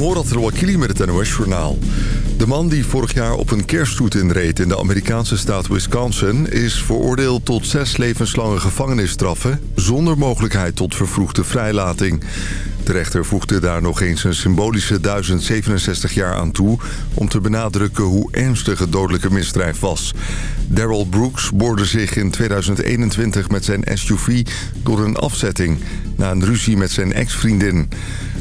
Morat Rouakili met het NOS-journaal. De man die vorig jaar op een kerststoet inreed in de Amerikaanse staat Wisconsin... is veroordeeld tot zes levenslange gevangenisstraffen... zonder mogelijkheid tot vervroegde vrijlating. De rechter voegde daar nog eens een symbolische 1067 jaar aan toe... om te benadrukken hoe ernstig het dodelijke misdrijf was. Daryl Brooks boorde zich in 2021 met zijn SUV door een afzetting... na een ruzie met zijn ex-vriendin.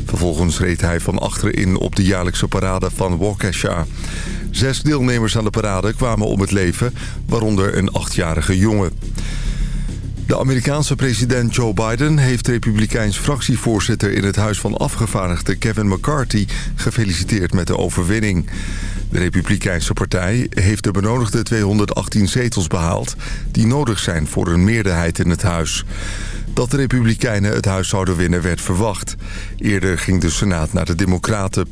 Vervolgens reed hij van achterin op de jaarlijkse parade van Waukesha. Zes deelnemers aan de parade kwamen om het leven, waaronder een achtjarige jongen. De Amerikaanse president Joe Biden heeft republikeins fractievoorzitter in het Huis van Afgevaardigden Kevin McCarthy gefeliciteerd met de overwinning. De Republikeinse partij heeft de benodigde 218 zetels behaald die nodig zijn voor een meerderheid in het huis. Dat de Republikeinen het huis zouden winnen werd verwacht. Eerder ging de Senaat naar de Democraten.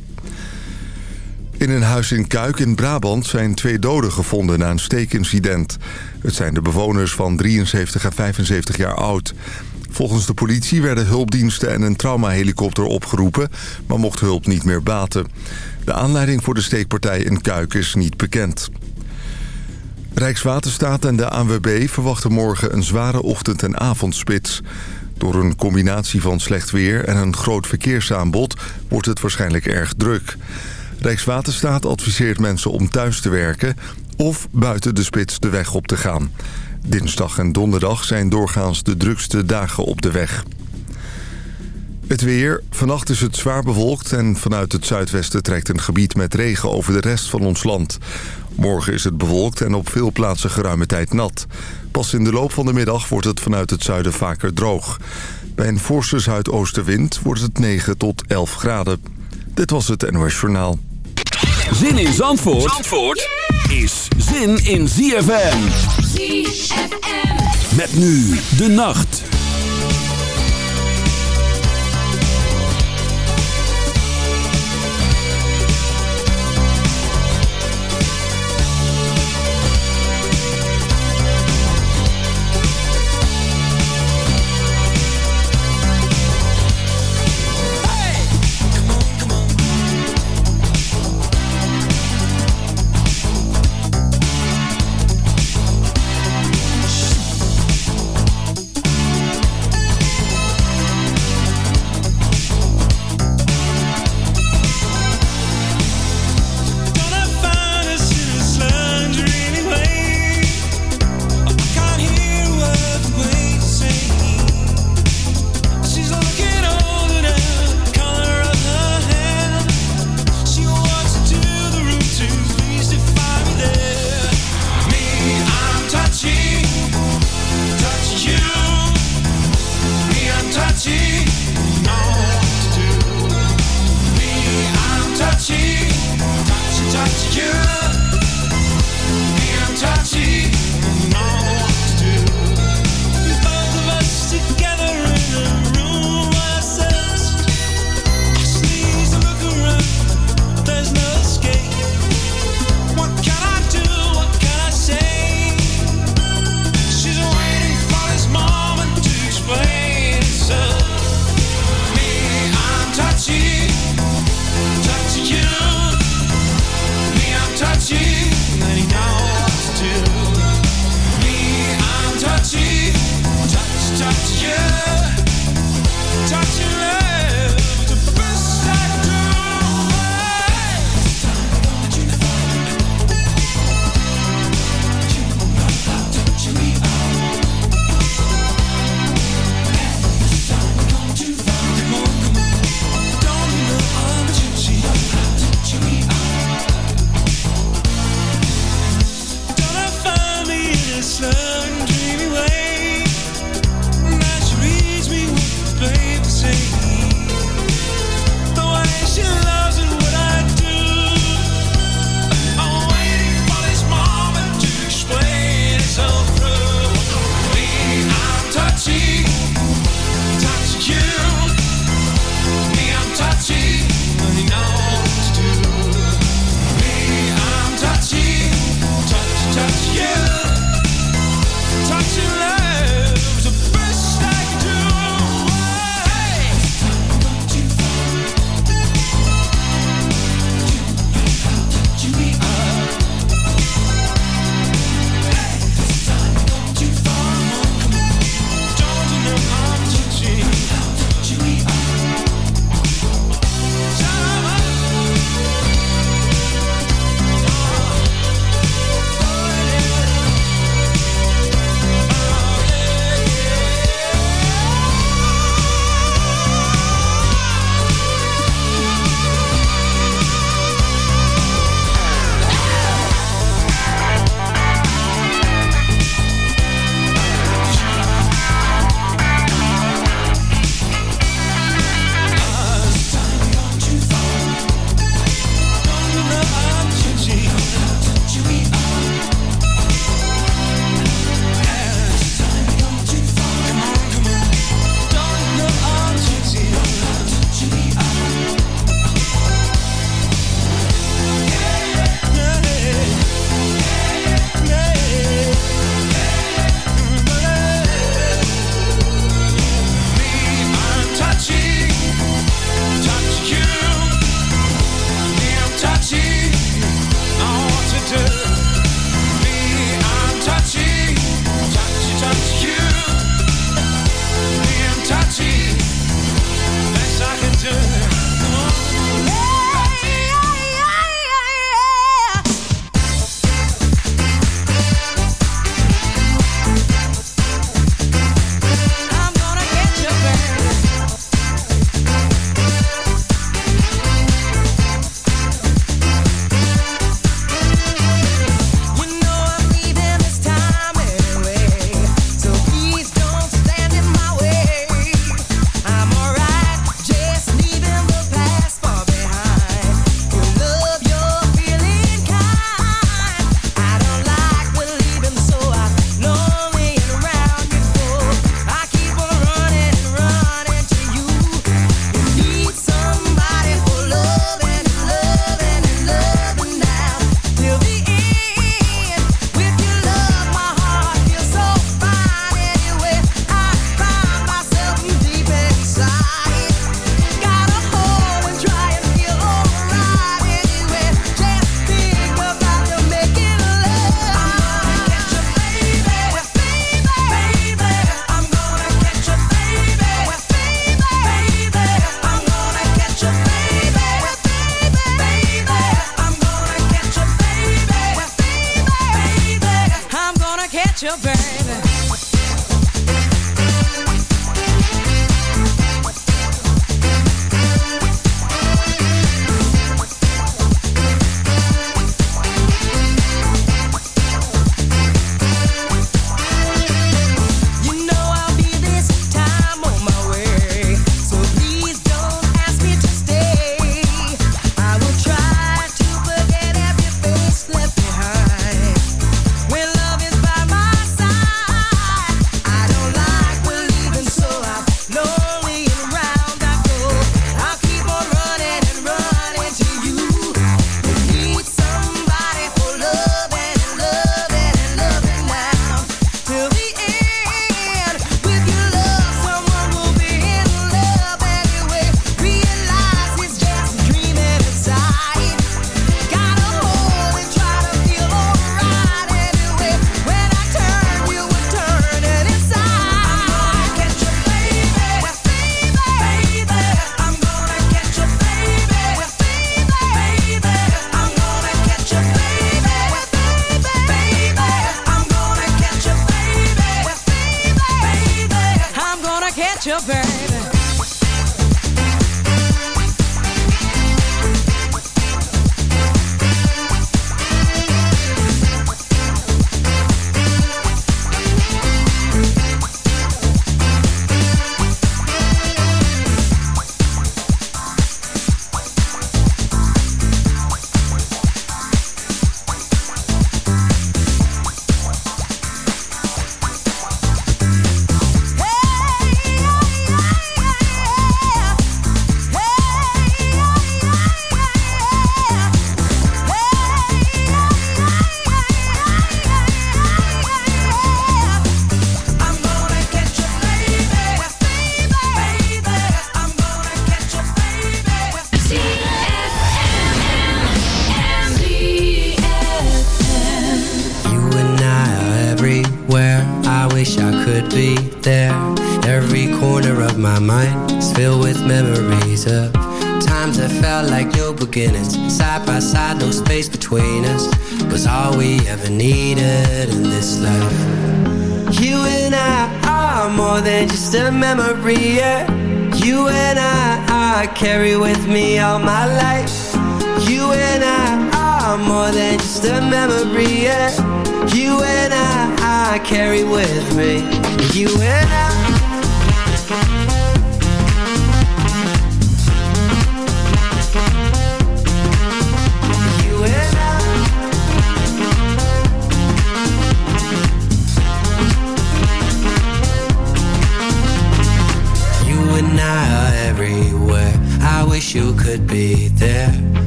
In een huis in Kuik in Brabant zijn twee doden gevonden na een steekincident. Het zijn de bewoners van 73 en 75 jaar oud. Volgens de politie werden hulpdiensten en een traumahelikopter opgeroepen... maar mocht hulp niet meer baten. De aanleiding voor de steekpartij in Kuik is niet bekend. Rijkswaterstaat en de ANWB verwachten morgen een zware ochtend- en avondspits. Door een combinatie van slecht weer en een groot verkeersaanbod wordt het waarschijnlijk erg druk. Rijkswaterstaat adviseert mensen om thuis te werken of buiten de spits de weg op te gaan. Dinsdag en donderdag zijn doorgaans de drukste dagen op de weg. Het weer. Vannacht is het zwaar bewolkt en vanuit het zuidwesten trekt een gebied met regen over de rest van ons land. Morgen is het bewolkt en op veel plaatsen geruime tijd nat. Pas in de loop van de middag wordt het vanuit het zuiden vaker droog. Bij een forse zuidoostenwind wordt het 9 tot 11 graden. Dit was het NOS Journaal. Zin in Zandvoort, Zandvoort is zin in ZFM. ZFM. Met nu de nacht.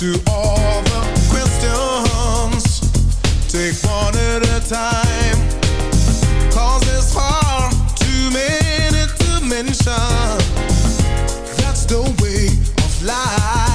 To all the questions. Take one at a time. Cause there's far too many to mention. That's the way of life.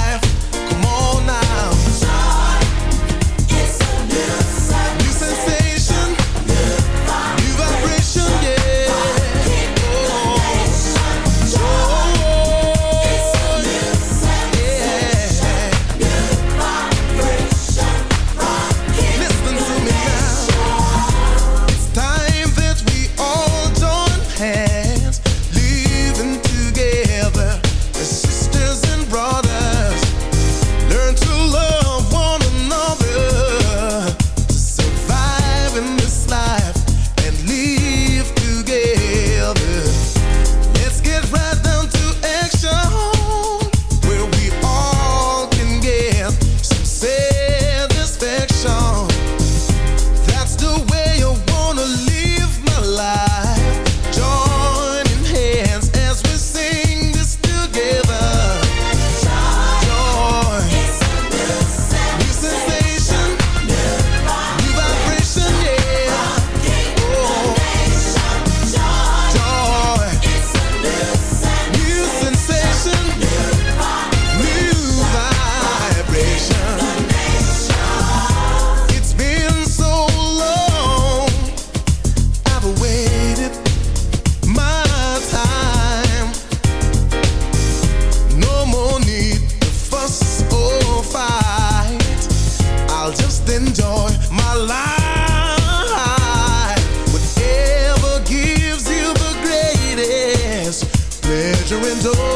window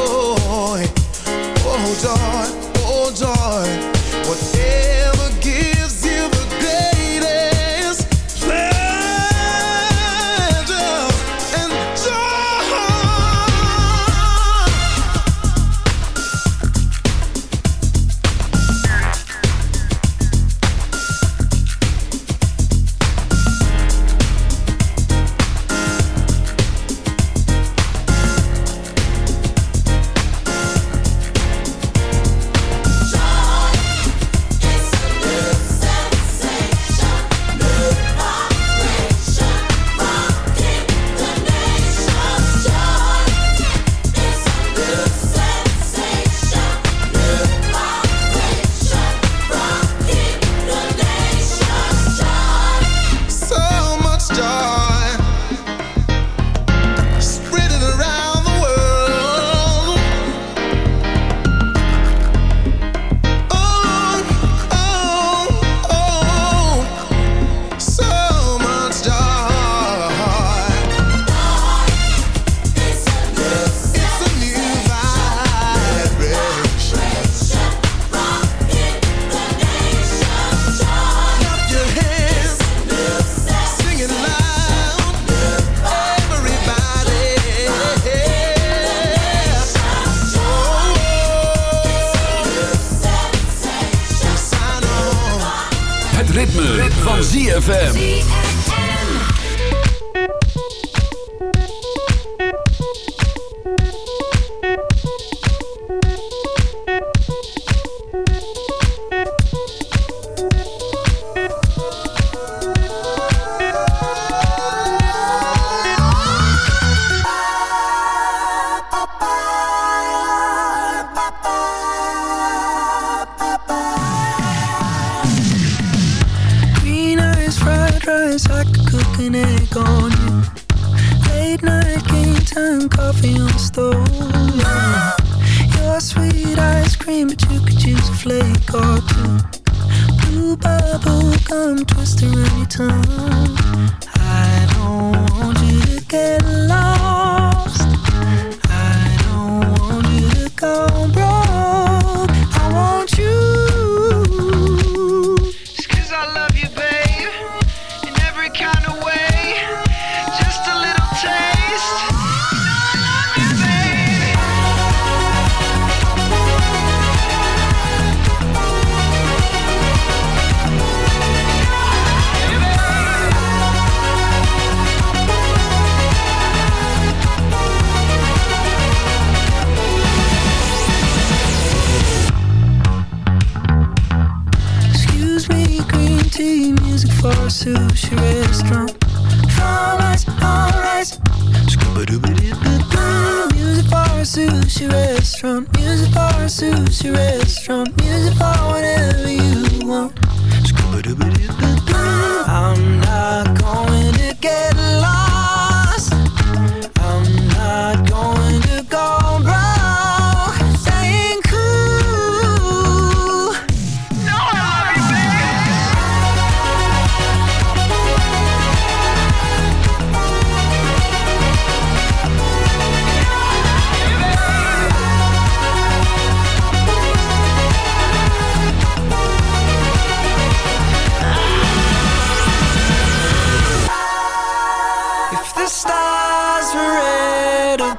daytime coffee on the stove. Your sweet ice cream, but you could use a flake or two. Blue bubble gum twister on your tongue.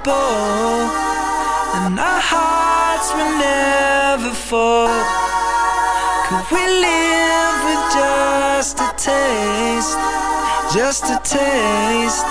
unstoppable, and our hearts will never fall. Could we live with just a taste, just a taste?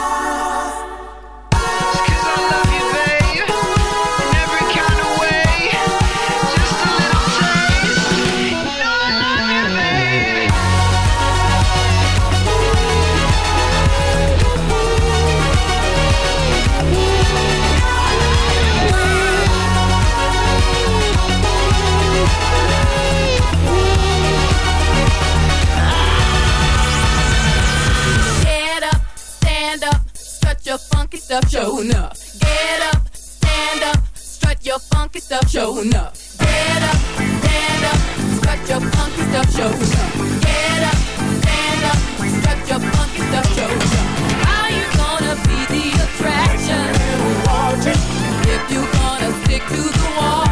stuff, show enough. Get up, stand up, strut your funky stuff, show enough. Get up, stand up, strut your funky stuff, show enough. Get up, stand up, strut your funky stuff, show enough. How you gonna be the attraction? If you gonna stick to the wall.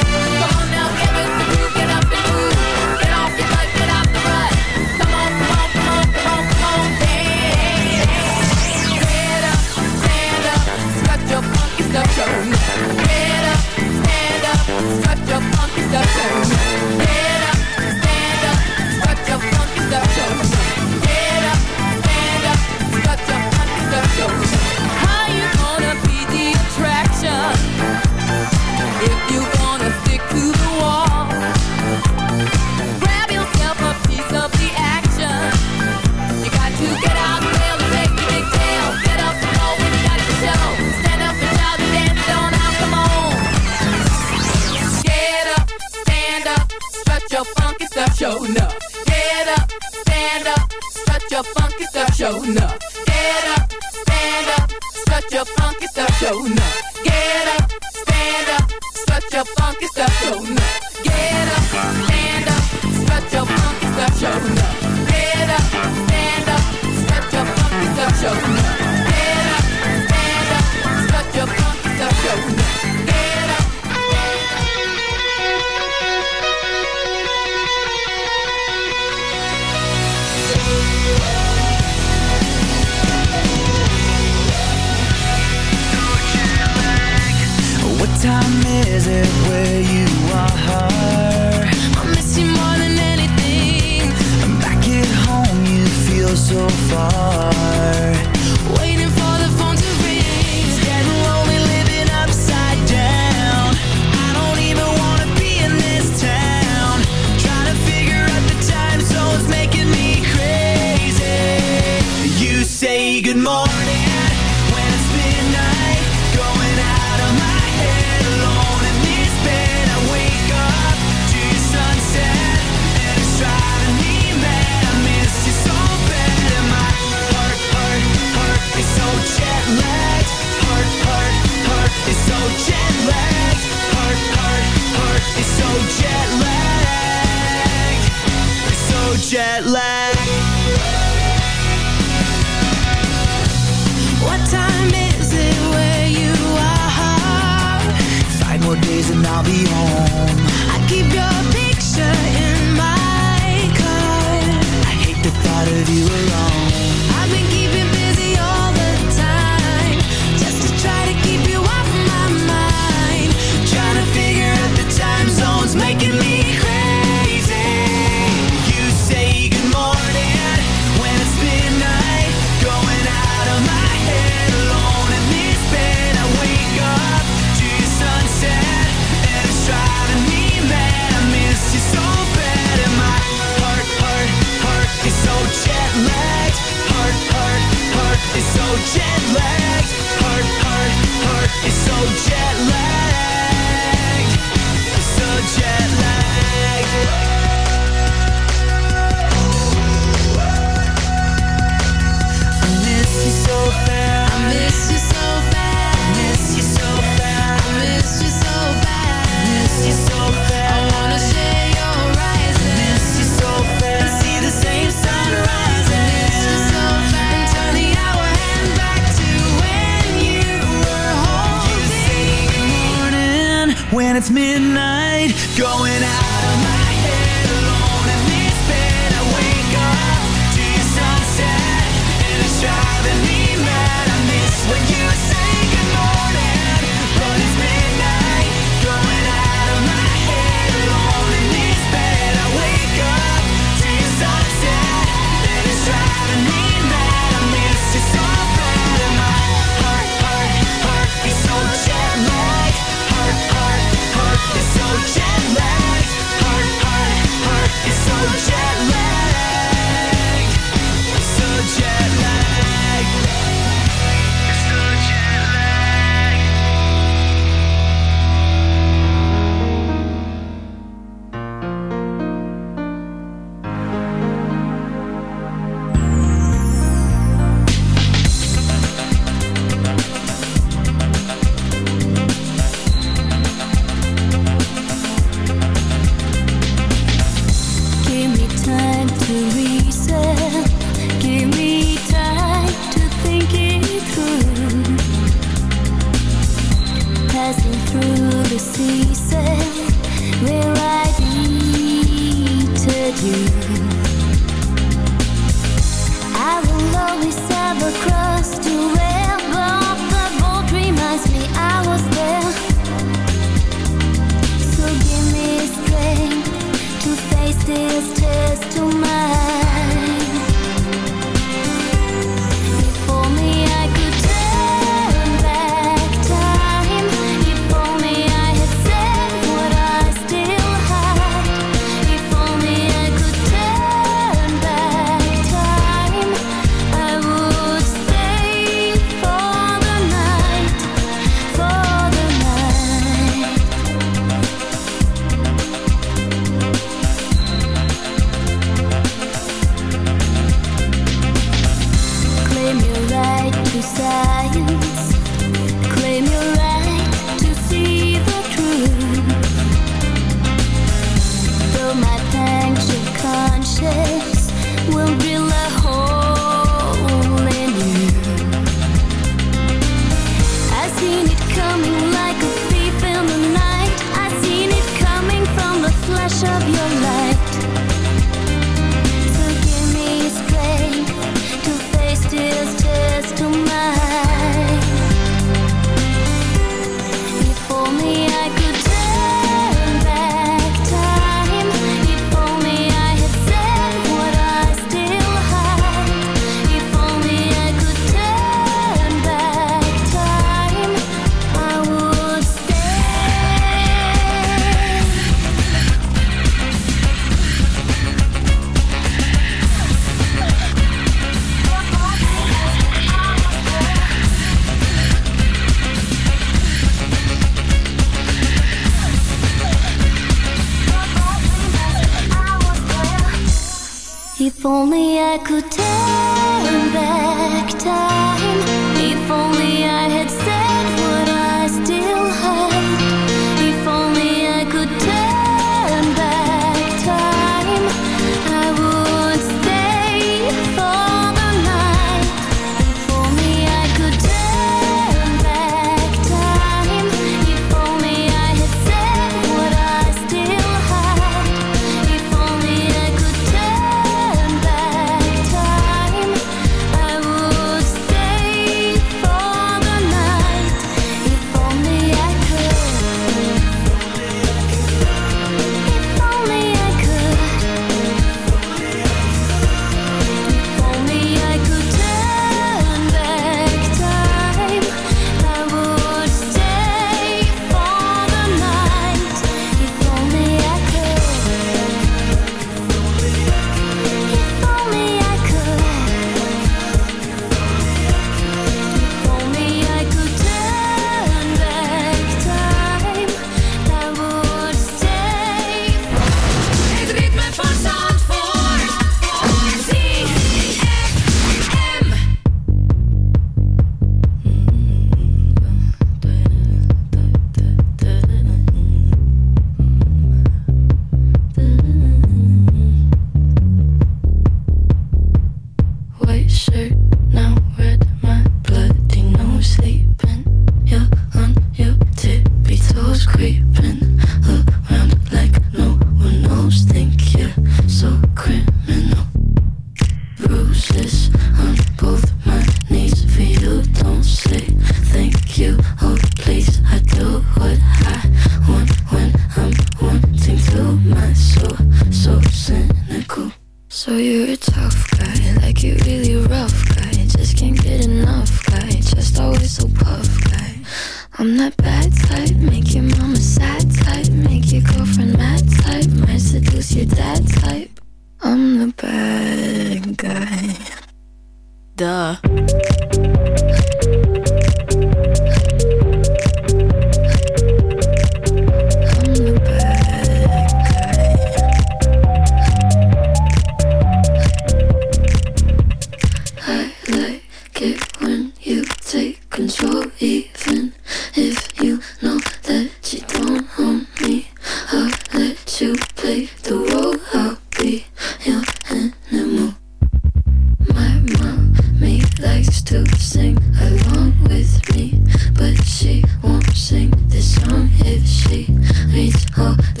oh,